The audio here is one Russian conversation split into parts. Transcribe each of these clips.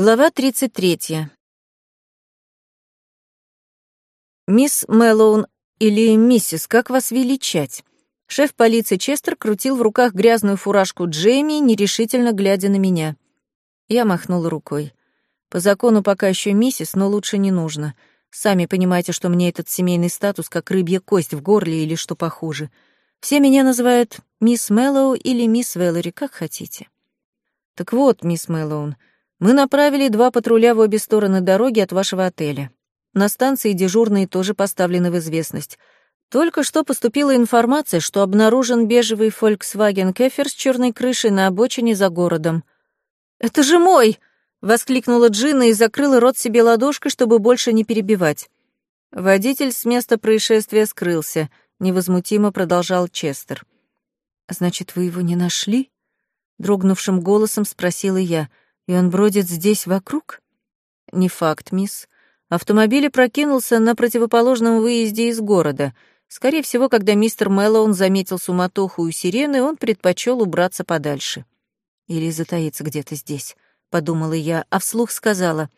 Глава 33. «Мисс Мэллоун или миссис, как вас величать?» Шеф полиции Честер крутил в руках грязную фуражку Джейми, нерешительно глядя на меня. Я махнула рукой. По закону пока еще миссис, но лучше не нужно. Сами понимаете, что мне этот семейный статус как рыбья кость в горле или что похуже. Все меня называют мисс Мэллоу или мисс Веллери, как хотите. Так вот, мисс Мэллоун, мы направили два патруля в обе стороны дороги от вашего отеля. На станции дежурные тоже поставлены в известность. Только что поступила информация, что обнаружен бежевый Volkswagen Кефер с черной крышей на обочине за городом. «Это же мой!» — воскликнула Джина и закрыла рот себе ладошкой, чтобы больше не перебивать. Водитель с места происшествия скрылся, невозмутимо продолжал Честер. «Значит, вы его не нашли?» — дрогнувшим голосом спросила я — и он бродит здесь вокруг? Не факт, мисс. Автомобиль прокинулся на противоположном выезде из города. Скорее всего, когда мистер Мэллоун заметил суматоху у сирены, он предпочел убраться подальше. Или затаиться где-то здесь, подумала я, а вслух сказала: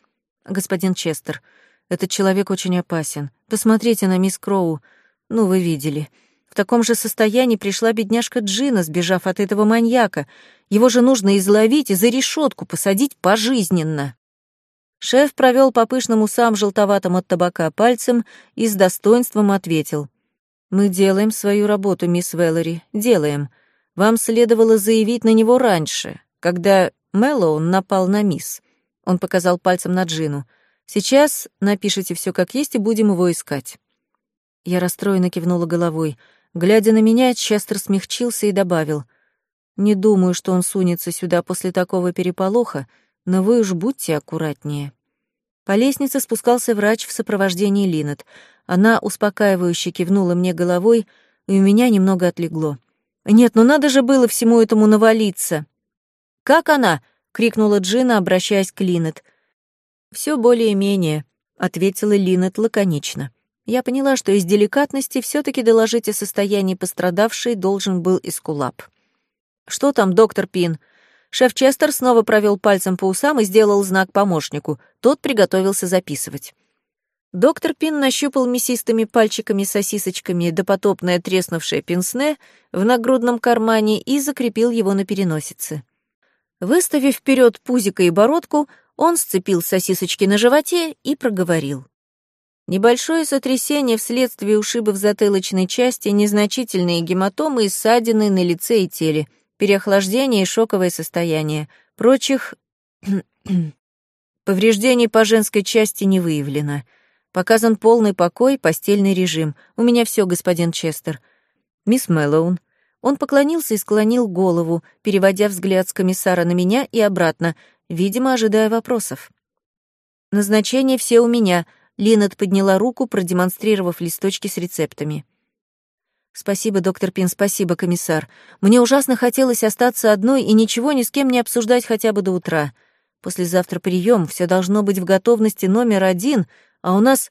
"Господин Честер, этот человек очень опасен. Посмотрите на мисс Кроу. Ну, вы видели. В таком же состоянии пришла бедняжка Джина, сбежав от этого маньяка. Его же нужно изловить и за решетку посадить пожизненно. Шеф провел по пышным усам желтоватым от табака пальцем и с достоинством ответил. «Мы делаем свою работу, мисс Веллери, делаем. Вам следовало заявить на него раньше, когда Мэллоун напал на мисс». Он показал пальцем на Джину. «Сейчас напишите все как есть и будем его искать». Я расстроенно кивнула головой — Глядя на меня, Честер смягчился и добавил. «Не думаю, что он сунется сюда после такого переполоха, но вы уж будьте аккуратнее». По лестнице спускался врач в сопровождении Линет. Она успокаивающе кивнула мне головой, и у меня немного отлегло. «Нет, ну надо же было всему этому навалиться!» «Как она?» — крикнула Джина, обращаясь к Линет. «Всё более-менее», — ответила Линет лаконично. Я поняла, что из деликатности все таки доложить о состоянии пострадавшей должен был Искулап. «Что там, доктор Пин?» Шеф Честер снова провел пальцем по усам и сделал знак помощнику. Тот приготовился записывать. Доктор Пин нащупал мясистыми пальчиками-сосисочками допотопное треснувшее пенсне в нагрудном кармане и закрепил его на переносице. Выставив вперед пузико и бородку, он сцепил сосисочки на животе и проговорил. Небольшое сотрясение вследствие ушиба в затылочной части, незначительные гематомы и ссадины на лице и теле, переохлаждение и шоковое состояние. Прочих повреждений по женской части не выявлено. Показан полный покой, постельный режим. У меня все, господин Честер. Мисс Мэллоун. Он поклонился и склонил голову, переводя взгляд с комиссара на меня и обратно, видимо, ожидая вопросов. Назначение все у меня — Линет подняла руку, продемонстрировав листочки с рецептами. «Спасибо, доктор Пин, спасибо, комиссар. Мне ужасно хотелось остаться одной и ничего ни с кем не обсуждать хотя бы до утра. Послезавтра прием, все должно быть в готовности номер один, а у нас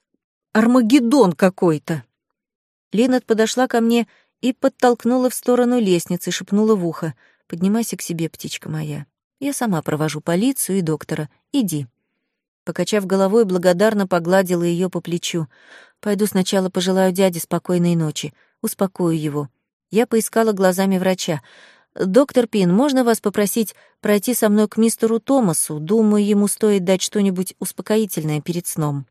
Армагеддон какой-то». Линет подошла ко мне и подтолкнула в сторону лестницы, шепнула в ухо. «Поднимайся к себе, птичка моя. Я сама провожу полицию и доктора. Иди». Покачав головой, благодарно погладила ее по плечу. «Пойду сначала пожелаю дяде спокойной ночи. Успокою его». Я поискала глазами врача. «Доктор Пин, можно вас попросить пройти со мной к мистеру Томасу? Думаю, ему стоит дать что-нибудь успокоительное перед сном».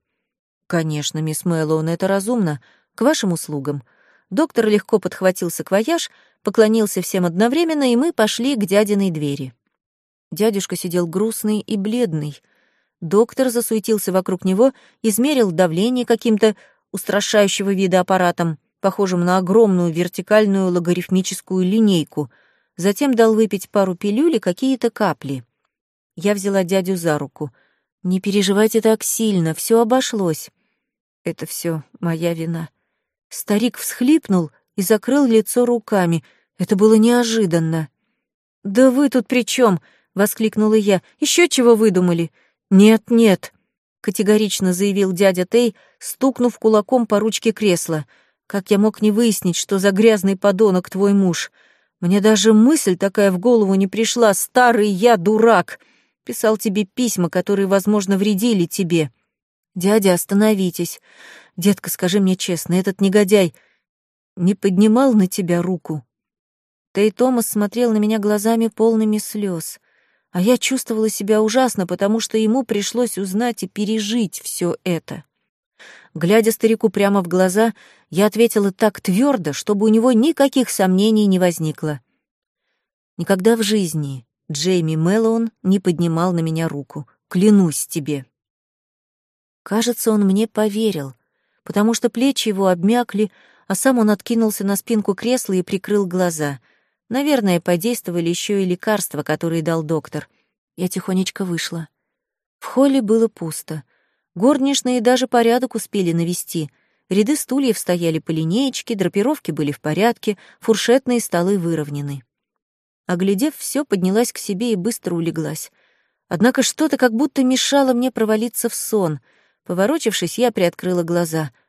«Конечно, мисс Мэллоун, это разумно. К вашим услугам». Доктор легко подхватил саквояж, поклонился всем одновременно, и мы пошли к дядиной двери. Дядюшка сидел грустный и бледный — Доктор засуетился вокруг него, измерил давление каким-то устрашающего вида аппаратом, похожим на огромную вертикальную логарифмическую линейку, затем дал выпить пару пилюль и какие-то капли. Я взяла дядю за руку. «Не переживайте так сильно, все обошлось». «Это все моя вина». Старик всхлипнул и закрыл лицо руками. Это было неожиданно. «Да вы тут при чем? воскликнула я. Еще чего выдумали? «Нет, нет», — категорично заявил дядя Тей, стукнув кулаком по ручке кресла. «Как я мог не выяснить, что за грязный подонок твой муж? Мне даже мысль такая в голову не пришла. Старый я дурак. Писал тебе письма, которые, возможно, вредили тебе. Дядя, остановитесь. Детка, скажи мне честно, этот негодяй не поднимал на тебя руку?» Тей Томас смотрел на меня глазами полными слез, а я чувствовала себя ужасно, потому что ему пришлось узнать и пережить все это. Глядя старику прямо в глаза, я ответила так твердо, чтобы у него никаких сомнений не возникло. Никогда в жизни Джейми Мэллоун не поднимал на меня руку. Клянусь тебе. Кажется, он мне поверил, потому что плечи его обмякли, а сам он откинулся на спинку кресла и прикрыл глаза. Наверное, подействовали еще и лекарства, которые дал доктор. Я тихонечко вышла. В холле было пусто. Горничные даже порядок успели навести. Ряды стульев стояли по линеечке, драпировки были в порядке, фуршетные столы выровнены. Оглядев все, поднялась к себе и быстро улеглась. Однако что-то как будто мешало мне провалиться в сон. Поворочившись, я приоткрыла глаза —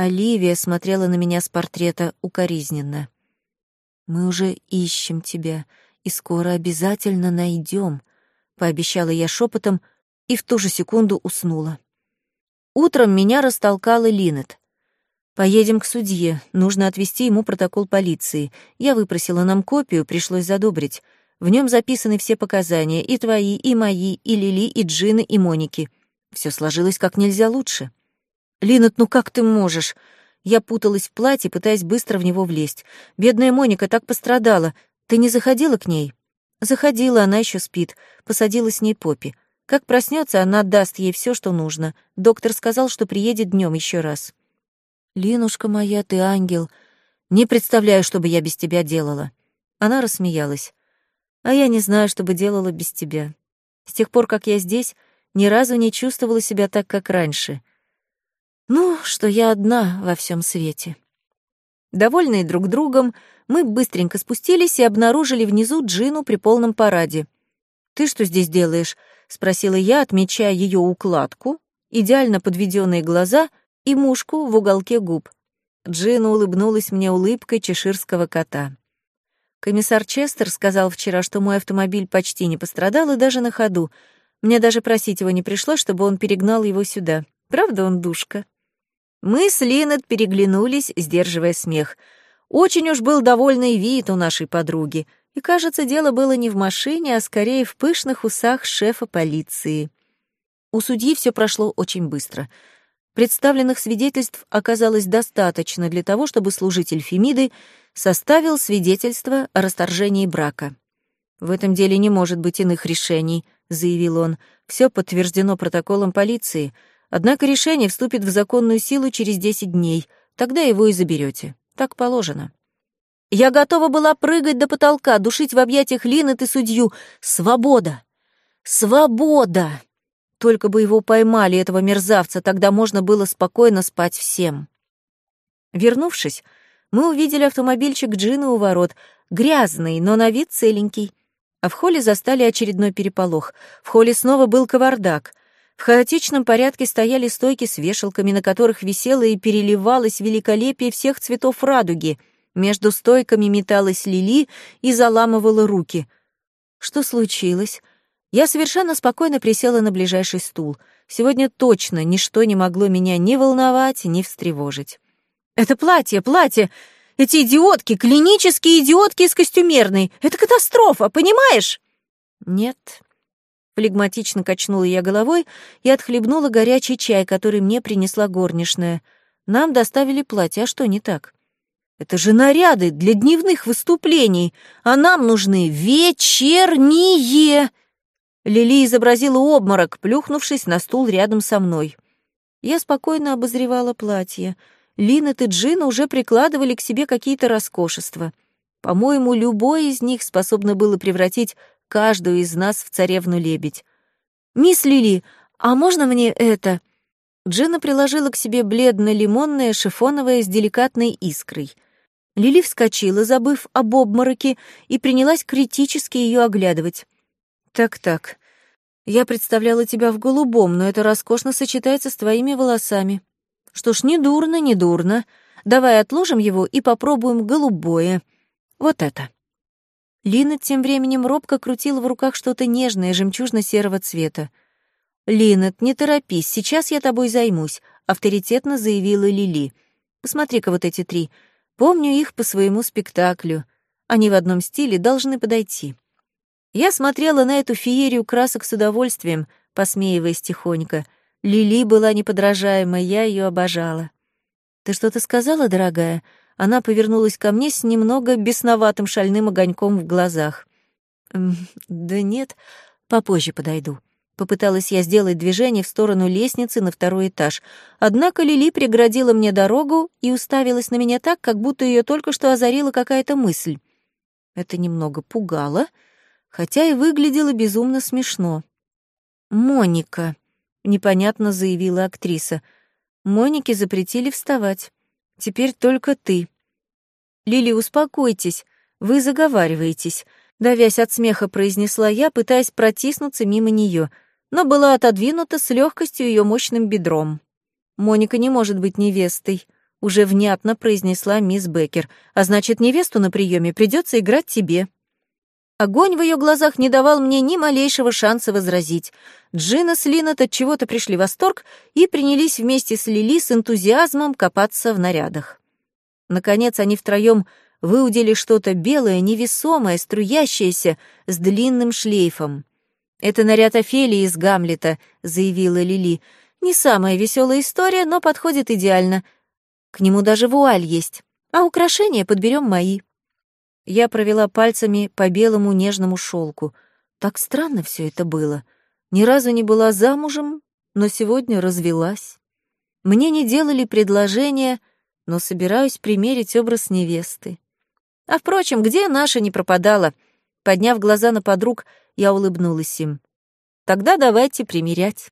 Оливия смотрела на меня с портрета укоризненно. «Мы уже ищем тебя, и скоро обязательно найдем», — пообещала я шепотом и в ту же секунду уснула. Утром меня растолкала Линет. «Поедем к судье, нужно отвести ему протокол полиции. Я выпросила нам копию, пришлось задобрить. В нем записаны все показания, и твои, и мои, и Лили, и Джины, и Моники. Все сложилось как нельзя лучше». «Линет, ну как ты можешь?» Я путалась в платье, пытаясь быстро в него влезть. «Бедная Моника так пострадала. Ты не заходила к ней?» «Заходила, она еще спит. Посадила с ней Поппи. Как проснется, она даст ей все, что нужно. Доктор сказал, что приедет днем еще раз». «Линушка моя, ты ангел. Не представляю, что бы я без тебя делала». Она рассмеялась. «А я не знаю, что бы делала без тебя. С тех пор, как я здесь, ни разу не чувствовала себя так, как раньше. Ну, что я одна во всем свете. Довольные друг другом, мы быстренько спустились и обнаружили внизу Джину при полном параде. «Ты что здесь делаешь?» — спросила я, отмечая ее укладку, идеально подведенные глаза и мушку в уголке губ. Джина улыбнулась мне улыбкой чеширского кота. Комиссар Честер сказал вчера, что мой автомобиль почти не пострадал и даже на ходу. Мне даже просить его не пришлось, чтобы он перегнал его сюда. Правда он душка? Мы с Линет переглянулись, сдерживая смех. Очень уж был довольный вид у нашей подруги, и, кажется, дело было не в машине, а скорее в пышных усах шефа полиции. У судьи все прошло очень быстро. Представленных свидетельств оказалось достаточно для того, чтобы служитель Фемиды составил свидетельство о расторжении брака. «В этом деле не может быть иных решений», — заявил он. «Все подтверждено протоколом полиции. Однако решение вступит в законную силу через 10 дней, тогда его и заберете. Так положено. Я готова была прыгать до потолка, душить в объятиях Линет и судью. Свобода! Свобода! Только бы его поймали, этого мерзавца, тогда можно было спокойно спать всем. Вернувшись, мы увидели автомобильчик Джина у ворот, грязный, но на вид целенький. А в холле застали очередной переполох. В холле снова был кавардак. В хаотичном порядке стояли стойки с вешалками, на которых висело и переливалось великолепие всех цветов радуги. Между стойками металась Лили и заламывала руки. Что случилось? Я совершенно спокойно присела на ближайший стул. Сегодня точно ничто не могло меня ни волновать, ни встревожить. «Это платье, платье! Эти идиотки, клинические идиотки из костюмерной! Это катастрофа, понимаешь?» «Нет, Флегматично качнула я головой и отхлебнула горячий чай, который мне принесла горничная. Нам доставили платье, а что не так? Это же наряды для дневных выступлений, а нам нужны вечерние. Лили изобразила обморок, плюхнувшись на стул рядом со мной. Я спокойно обозревала платье. Линет и Джина уже прикладывали к себе какие-то роскошества. По-моему, любой из них способно было превратить каждую из нас в царевну-лебедь. «Мисс Лили, а можно мне это?» Джина приложила к себе бледно-лимонное шифоновое с деликатной искрой. Лили вскочила, забыв об обмороке, и принялась критически ее оглядывать. «Так-так, я представляла тебя в голубом, но это роскошно сочетается с твоими волосами. Что ж, не дурно, не дурно. Давай отложим его и попробуем голубое. Вот это». Лина тем временем робко крутила в руках что-то нежное, жемчужно-серого цвета. «Линет, не торопись, сейчас я тобой займусь», — авторитетно заявила Лили. «Посмотри-ка вот эти три. Помню их по своему спектаклю. Они в одном стиле должны подойти». Я смотрела на эту феерию красок с удовольствием, посмеиваясь тихонько. Лили была неподражаемой, я ее обожала. «Ты что-то сказала, дорогая?» Она повернулась ко мне с немного бесноватым шальным огоньком в глазах. «Да нет, попозже подойду». Попыталась я сделать движение в сторону лестницы на второй этаж. Однако Лили преградила мне дорогу и уставилась на меня так, как будто ее только что озарила какая-то мысль. Это немного пугало, хотя и выглядело безумно смешно. «Моника», — непонятно заявила актриса. «Монике запретили вставать. Теперь только ты». «Лили, успокойтесь, вы заговариваетесь», — давясь от смеха произнесла я, пытаясь протиснуться мимо нее, но была отодвинута с легкостью ее мощным бедром. «Моника не может быть невестой», — уже внятно произнесла мисс Беккер, «а значит, невесту на приеме придется играть тебе». Огонь в ее глазах не давал мне ни малейшего шанса возразить. Джина с Линнет от чего-то пришли в восторг и принялись вместе с Лили с энтузиазмом копаться в нарядах. Наконец они втроем выудили что-то белое, невесомое, струящееся, с длинным шлейфом. «Это наряд Офелии из Гамлета», — заявила Лили. «Не самая веселая история, но подходит идеально. К нему даже вуаль есть, а украшения подберем мои». Я провела пальцами по белому нежному шелку. Так странно все это было. Ни разу не была замужем, но сегодня развелась. Мне не делали предложения, но собираюсь примерить образ невесты. А впрочем, где наша не пропадала? Подняв глаза на подруг, я улыбнулась им. Тогда давайте примерять.